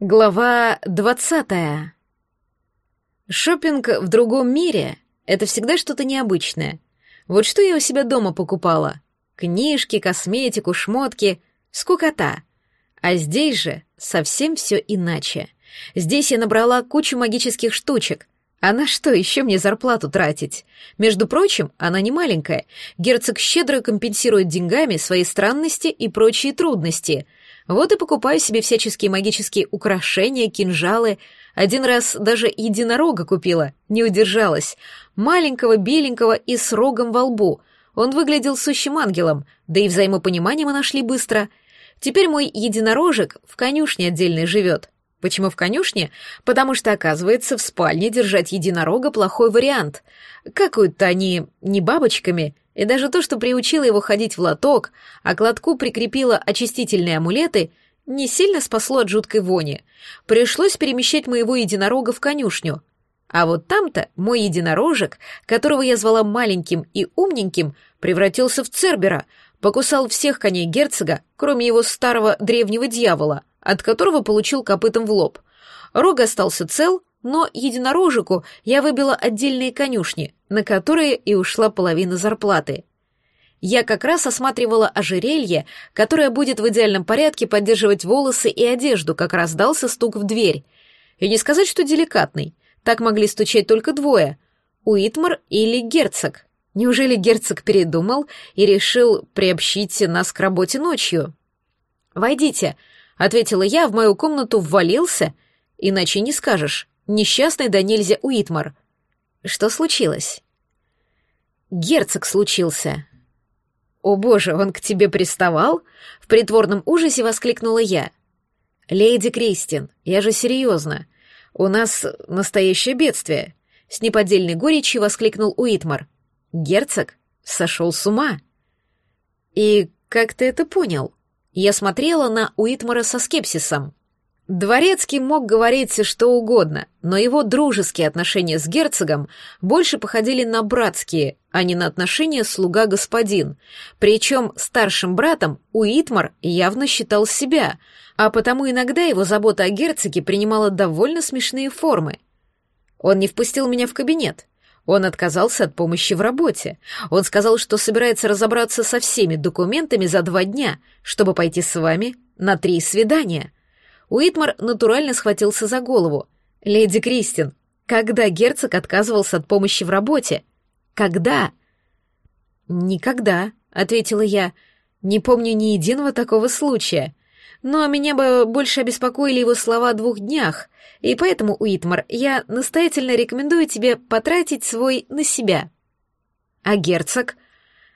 Глава двадцатая. Шопинг в другом мире — это всегда что-то необычное. Вот что я у себя дома покупала? Книжки, косметику, шмотки, скукота. А здесь же совсем все иначе. Здесь я набрала кучу магических штучек. А на что еще мне зарплату тратить? Между прочим, она не маленькая. Герцог щедро компенсирует деньгами свои странности и прочие трудности — вот и покупаю себе всяческие магические украшения, кинжалы. Один раз даже единорога купила, не удержалась. Маленького, беленького и с рогом во лбу. Он выглядел сущим ангелом, да и взаимопонимание мы нашли быстро. Теперь мой единорожек в конюшне отдельно живет. Почему в конюшне? Потому что, оказывается, в спальне держать единорога плохой вариант. Какают-то они не бабочками — и даже то, что приучила его ходить в лоток, а к лотку прикрепила очистительные амулеты, не сильно спасло от жуткой вони. Пришлось перемещать моего единорога в конюшню. А вот там-то мой единорожек, которого я звала маленьким и умненьким, превратился в Цербера, покусал всех коней герцога, кроме его старого древнего дьявола, от которого получил копытом в лоб. Рог остался цел, но единорожику я выбила отдельные конюшни, на которые и ушла половина зарплаты. Я как раз осматривала ожерелье, которое будет в идеальном порядке поддерживать волосы и одежду, как раздался стук в дверь. И не сказать, что деликатный. Так могли стучать только двое — Уитмар или герцог. Неужели герцог передумал и решил приобщить нас к работе ночью? «Войдите», — ответила я, в мою комнату ввалился, иначе не скажешь. Несчастный да нельзя Уитмар. Что случилось? Герцог случился. О боже, он к тебе приставал? В притворном ужасе воскликнула я. Леди Кристин, я же серьезно. У нас настоящее бедствие. С неподдельной горечью воскликнул Уитмар. Герцог сошел с ума. И как ты это понял? Я смотрела на Уитмара со скепсисом. Дворецкий мог говорить что угодно, но его дружеские отношения с герцогом больше походили на братские, а не на отношения слуга-господин. Причем старшим братом Уитмар явно считал себя, а потому иногда его забота о герцоге принимала довольно смешные формы. Он не впустил меня в кабинет. Он отказался от помощи в работе. Он сказал, что собирается разобраться со всеми документами за два дня, чтобы пойти с вами на три свидания — Уитмар натурально схватился за голову. «Леди Кристин, когда герцог отказывался от помощи в работе? Когда?» «Никогда», — ответила я. «Не помню ни единого такого случая. Но меня бы больше обеспокоили его слова о двух днях, и поэтому, Уитмар, я настоятельно рекомендую тебе потратить свой на себя». «А герцог?»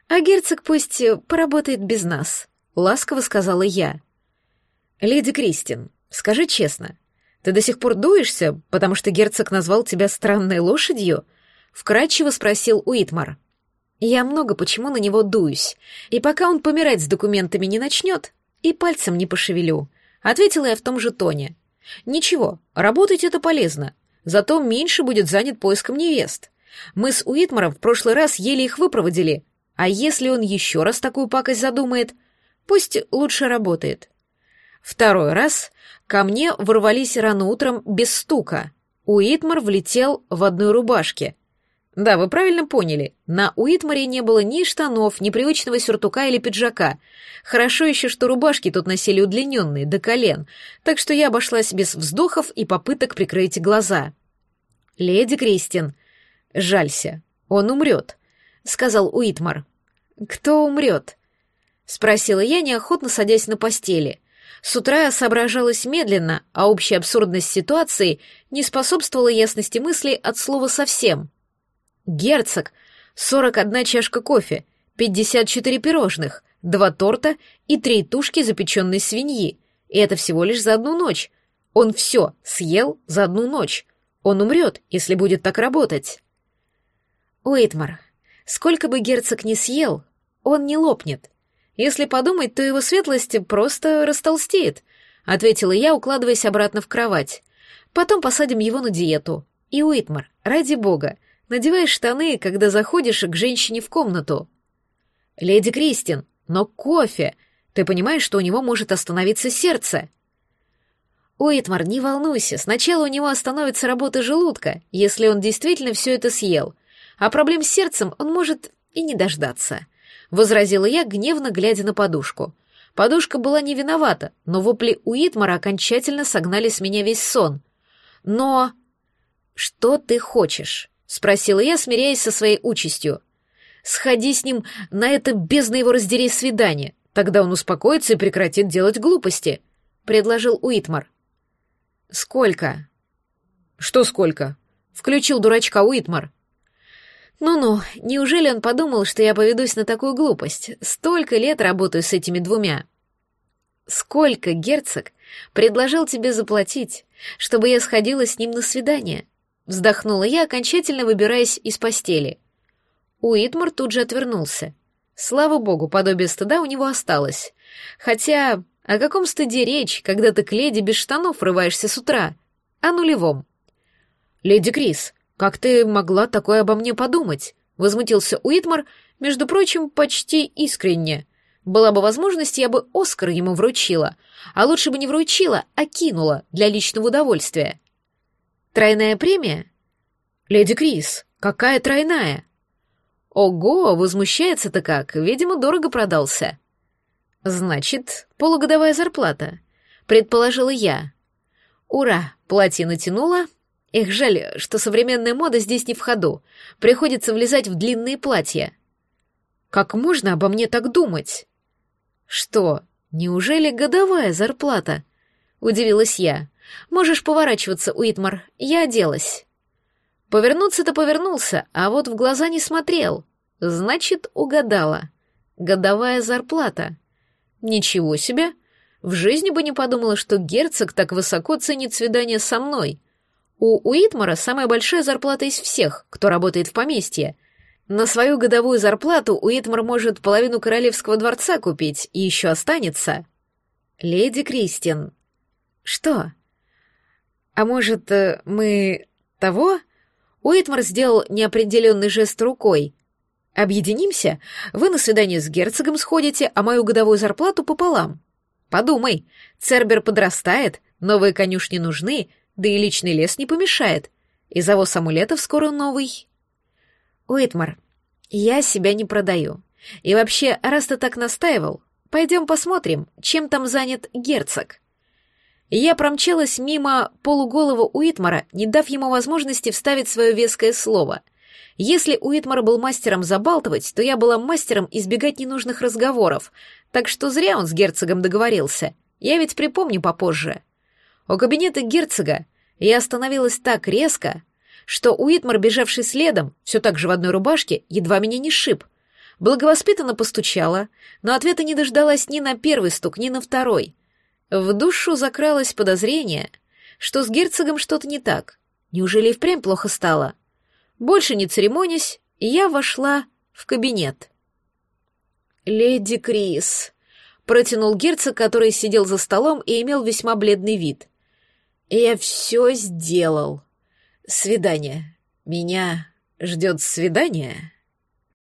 «А герцог пусть поработает без нас», — ласково сказала я. «Леди Кристин, Скажи честно, ты до сих пор дуешься, потому что герцог назвал тебя странной лошадью? Вкратчиво спросил Уитмар. Я много почему на него дуюсь, и пока он помирать с документами не начнет, и пальцем не пошевелю. Ответила я в том же тоне. Ничего, работать это полезно, зато меньше будет занят поиском невест. Мы с Уитмаром в прошлый раз еле их выпроводили, а если он еще раз такую пакость задумает, пусть лучше работает. Второй раз ко мне ворвались рано утром без стука. Уитмар влетел в одной рубашке. Да, вы правильно поняли, на Уитмаре не было ни штанов, ни привычного сюртука или пиджака. Хорошо еще, что рубашки тут носили удлиненные, до колен, так что я обошлась без вздохов и попыток прикрыть глаза. «Леди Кристин, жалься, он умрет», — сказал Уитмар. «Кто умрет?» — спросила я, неохотно садясь на постели. С утра соображалась медленно, а общая абсурдность ситуации не способствовала ясности мысли от слова совсем. Герцог, 41 чашка кофе, 54 пирожных, два торта и три тушки запеченной свиньи. И это всего лишь за одну ночь. Он все съел за одну ночь. Он умрет, если будет так работать. Уитмар, сколько бы герцог не съел, он не лопнет. Если подумать, то его светлость просто растолстеет, ответила я, укладываясь обратно в кровать. Потом посадим его на диету. И Уитмар, ради бога, надевай штаны, когда заходишь к женщине в комнату. Леди Кристин, но кофе. Ты понимаешь, что у него может остановиться сердце? Уитмар, не волнуйся, сначала у него остановится работа желудка, если он действительно все это съел, а проблем с сердцем он может и не дождаться», — возразила я, гневно глядя на подушку. Подушка была не виновата, но вопли Уитмара окончательно согнали с меня весь сон. «Но...» «Что ты хочешь?» — спросила я, смиряясь со своей участью. «Сходи с ним на это бездна его раздери свидание, тогда он успокоится и прекратит делать глупости», — предложил Уитмар. «Сколько?» «Что сколько?» — включил дурачка Уитмар. «Ну-ну, неужели он подумал, что я поведусь на такую глупость? Столько лет работаю с этими двумя». «Сколько, герцог, предложил тебе заплатить, чтобы я сходила с ним на свидание?» Вздохнула я, окончательно выбираясь из постели. Уитмар тут же отвернулся. Слава богу, подобие стыда у него осталось. Хотя о каком стыде речь, когда ты к леди без штанов врываешься с утра? О нулевом. «Леди Крис, как ты могла такое обо мне подумать?» — возмутился Уитмар, между прочим, почти искренне. Была бы возможность, я бы Оскар ему вручила, а лучше бы не вручила, а кинула для личного удовольствия. «Тройная премия?» «Леди Крис, какая тройная?» «Ого, возмущается-то как, видимо, дорого продался». «Значит, полугодовая зарплата», — предположила я. «Ура!» — платье натянула. Эх, жаль, что современная мода здесь не в ходу. Приходится влезать в длинные платья. Как можно обо мне так думать? Что, неужели годовая зарплата? Удивилась я. Можешь поворачиваться, Уитмар, я оделась. Повернуться-то повернулся, а вот в глаза не смотрел. Значит, угадала. Годовая зарплата. Ничего себе! В жизни бы не подумала, что герцог так высоко ценит свидание со мной. У Уитмара самая большая зарплата из всех, кто работает в поместье. На свою годовую зарплату Уитмар может половину королевского дворца купить, и еще останется. Леди Кристин. Что? А может, э, мы... того? Уитмар сделал неопределенный жест рукой. Объединимся, вы на свидание с герцогом сходите, а мою годовую зарплату пополам. Подумай, Цербер подрастает, новые конюшни нужны, да и личный лес не помешает. И завоз амулетов скоро новый. Уитмар, я себя не продаю. И вообще, раз ты так настаивал, пойдем посмотрим, чем там занят герцог. Я промчалась мимо полуголого Уитмара, не дав ему возможности вставить свое веское слово — если Уитмар был мастером забалтывать, то я была мастером избегать ненужных разговоров, так что зря он с герцогом договорился. Я ведь припомню попозже. У кабинета герцога я остановилась так резко, что Уитмар, бежавший следом, все так же в одной рубашке, едва меня не шиб. Благовоспитанно постучала, но ответа не дождалась ни на первый стук, ни на второй. В душу закралось подозрение, что с герцогом что-то не так. Неужели и впрямь плохо стало? — больше не церемонясь, я вошла в кабинет. «Леди Крис», — протянул герцог, который сидел за столом и имел весьма бледный вид. «Я все сделал. Свидание. Меня ждет свидание?»